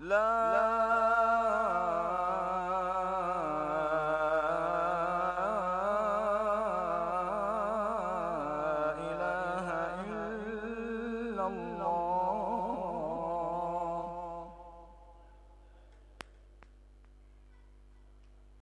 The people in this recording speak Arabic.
لا